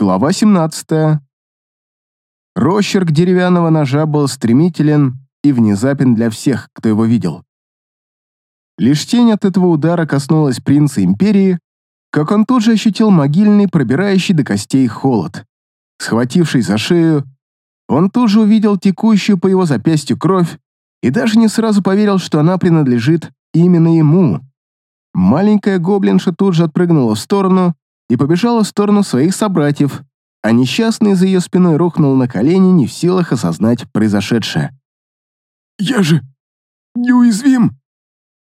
Глава 17. Росчерк деревянного ножа был стремителен и внезапен для всех, кто его видел. Лишь тень от этого удара коснулась принца Империи, как он тут же ощутил могильный, пробирающий до костей холод. Схватившись за шею, он тут же увидел текущую по его запястью кровь и даже не сразу поверил, что она принадлежит именно ему. Маленькая гоблинша тут же отпрыгнула в сторону и побежала в сторону своих собратьев, а несчастный за ее спиной рухнул на колени, не в силах осознать произошедшее. «Я же неуязвим!»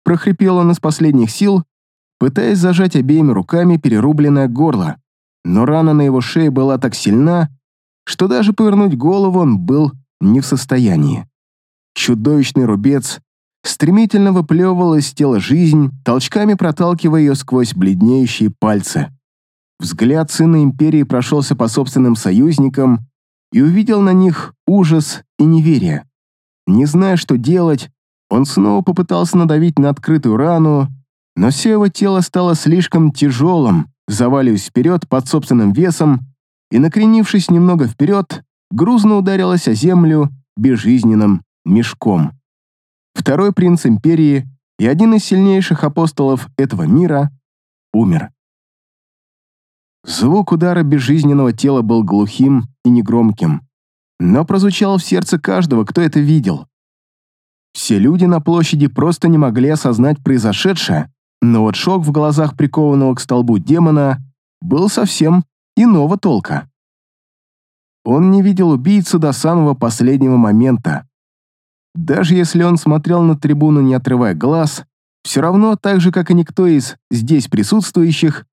прохрипел он из последних сил, пытаясь зажать обеими руками перерубленное горло, но рана на его шее была так сильна, что даже повернуть голову он был не в состоянии. Чудовищный рубец стремительно выплевывал из тела жизнь, толчками проталкивая ее сквозь бледнеющие пальцы. Взгляд сына Империи прошелся по собственным союзникам и увидел на них ужас и неверие. Не зная, что делать, он снова попытался надавить на открытую рану, но все его тело стало слишком тяжелым, заваливаясь вперед под собственным весом и, накренившись немного вперед, грузно ударилась о землю безжизненным мешком. Второй принц Империи и один из сильнейших апостолов этого мира умер. Звук удара безжизненного тела был глухим и негромким, но прозвучал в сердце каждого, кто это видел. Все люди на площади просто не могли осознать произошедшее, но вот шок в глазах прикованного к столбу демона был совсем иного толка. Он не видел убийцу до самого последнего момента. Даже если он смотрел на трибуну, не отрывая глаз, все равно, так же, как и никто из здесь присутствующих,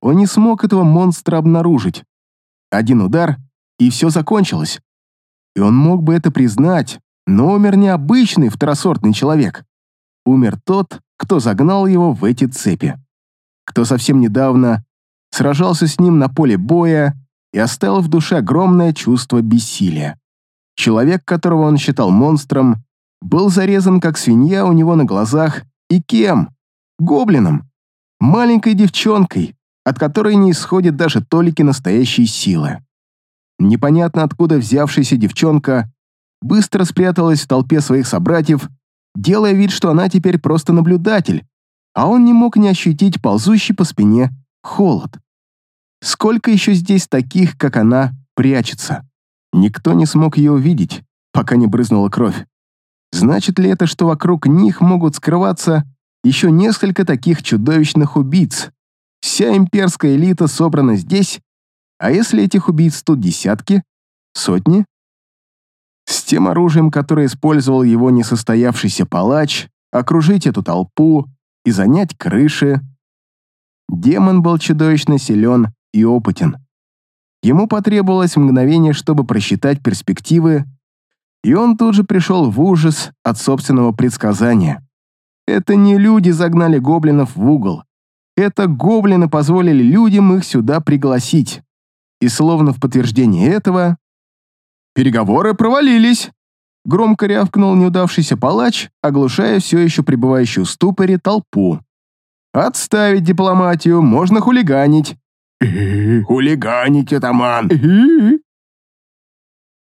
он не смог этого монстра обнаружить. Один удар, и все закончилось. И он мог бы это признать, но умер не обычный второсортный человек. Умер тот, кто загнал его в эти цепи. Кто совсем недавно сражался с ним на поле боя и оставил в душе огромное чувство бессилия. Человек, которого он считал монстром, был зарезан как свинья у него на глазах и кем? Гоблином. Маленькой девчонкой, от которой не исходит даже толики настоящей силы. Непонятно откуда взявшаяся девчонка быстро спряталась в толпе своих собратьев, делая вид, что она теперь просто наблюдатель, а он не мог не ощутить ползущий по спине холод. Сколько еще здесь таких, как она, прячется? Никто не смог ее увидеть, пока не брызнула кровь. Значит ли это, что вокруг них могут скрываться еще несколько таких чудовищных убийц? Вся имперская элита собрана здесь, а если этих убийц тут десятки, сотни? С тем оружием, которое использовал его несостоявшийся палач, окружить эту толпу и занять крыши. Демон был чудовищно силен и опытен. Ему потребовалось мгновение, чтобы просчитать перспективы, и он тут же пришел в ужас от собственного предсказания. Это не люди загнали гоблинов в угол. Это гоблины позволили людям их сюда пригласить. И словно в подтверждение этого... «Переговоры провалились!» Громко рявкнул неудавшийся палач, оглушая все еще пребывающую в ступоре толпу. «Отставить дипломатию, можно хулиганить!» «Хулиганить, атаман!»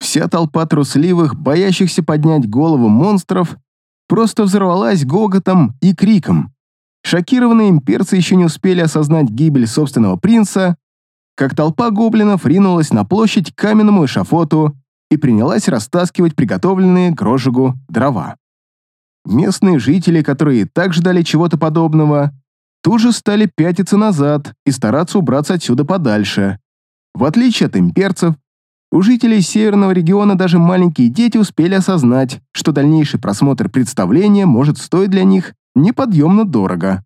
Вся толпа трусливых, боящихся поднять голову монстров, просто взорвалась гоготом и криком. Шокированные имперцы еще не успели осознать гибель собственного принца, как толпа гоблинов ринулась на площадь к каменному эшафоту и принялась растаскивать приготовленные к розжигу дрова. Местные жители, которые так ждали чего-то подобного, тут же стали пятиться назад и стараться убраться отсюда подальше. В отличие от имперцев, у жителей северного региона даже маленькие дети успели осознать, что дальнейший просмотр представления может стоить для них неподъемно дорого.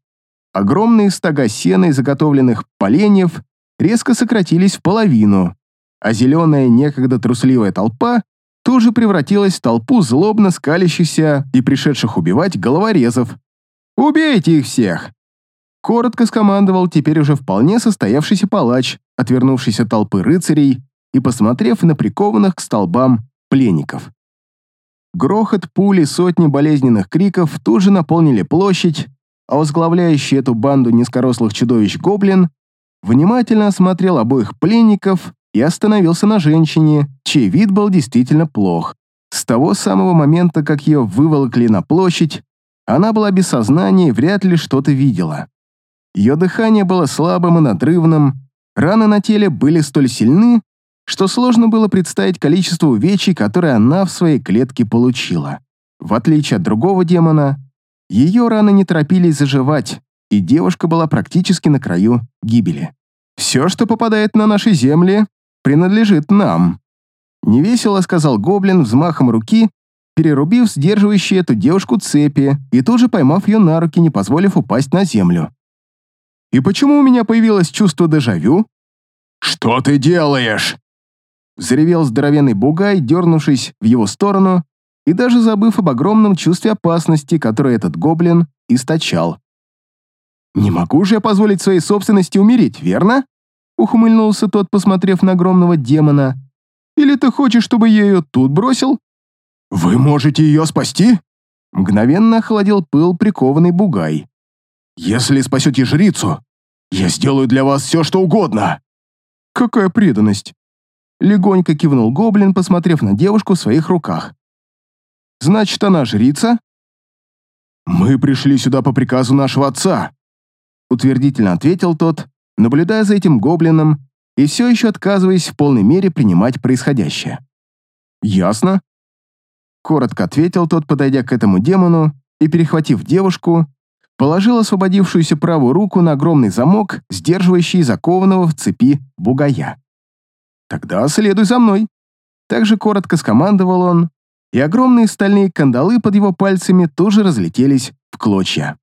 Огромные стога сена и заготовленных поленьев резко сократились в половину, а зеленая некогда трусливая толпа тоже превратилась в толпу злобно скалящихся и пришедших убивать головорезов. «Убейте их всех!» Коротко скомандовал теперь уже вполне состоявшийся палач, отвернувшийся от толпы рыцарей и посмотрев на прикованных к столбам пленников. Грохот пули, сотни болезненных криков тут же наполнили площадь, а возглавляющий эту банду низкорослых чудовищ гоблин внимательно осмотрел обоих пленников и остановился на женщине, чей вид был действительно плох. С того самого момента, как ее выволокли на площадь, она была без сознания и вряд ли что-то видела. Ее дыхание было слабым и надрывным, раны на теле были столь сильны, что сложно было представить количество увечий, которые она в своей клетке получила. В отличие от другого демона, ее раны не торопились заживать, и девушка была практически на краю гибели. «Все, что попадает на наши земли, принадлежит нам», — невесело сказал гоблин взмахом руки, перерубив сдерживающие эту девушку цепи и тут же поймав ее на руки, не позволив упасть на землю. «И почему у меня появилось чувство дежавю?» «Что ты делаешь?» Заревел здоровенный бугай, дернувшись в его сторону и даже забыв об огромном чувстве опасности, которое этот гоблин источал. «Не могу же я позволить своей собственности умереть, верно?» Ухмыльнулся тот, посмотрев на огромного демона. «Или ты хочешь, чтобы я ее тут бросил?» «Вы можете ее спасти?» Мгновенно охладил пыл прикованный бугай. «Если спасете жрицу, я сделаю для вас все, что угодно!» «Какая преданность!» Легонько кивнул гоблин, посмотрев на девушку в своих руках. «Значит, она жрица?» «Мы пришли сюда по приказу нашего отца», утвердительно ответил тот, наблюдая за этим гоблином и все еще отказываясь в полной мере принимать происходящее. «Ясно», — коротко ответил тот, подойдя к этому демону и, перехватив девушку, положил освободившуюся правую руку на огромный замок, сдерживающий закованного в цепи бугая. «Тогда следуй за мной», — также коротко скомандовал он, и огромные стальные кандалы под его пальцами тоже разлетелись в клочья.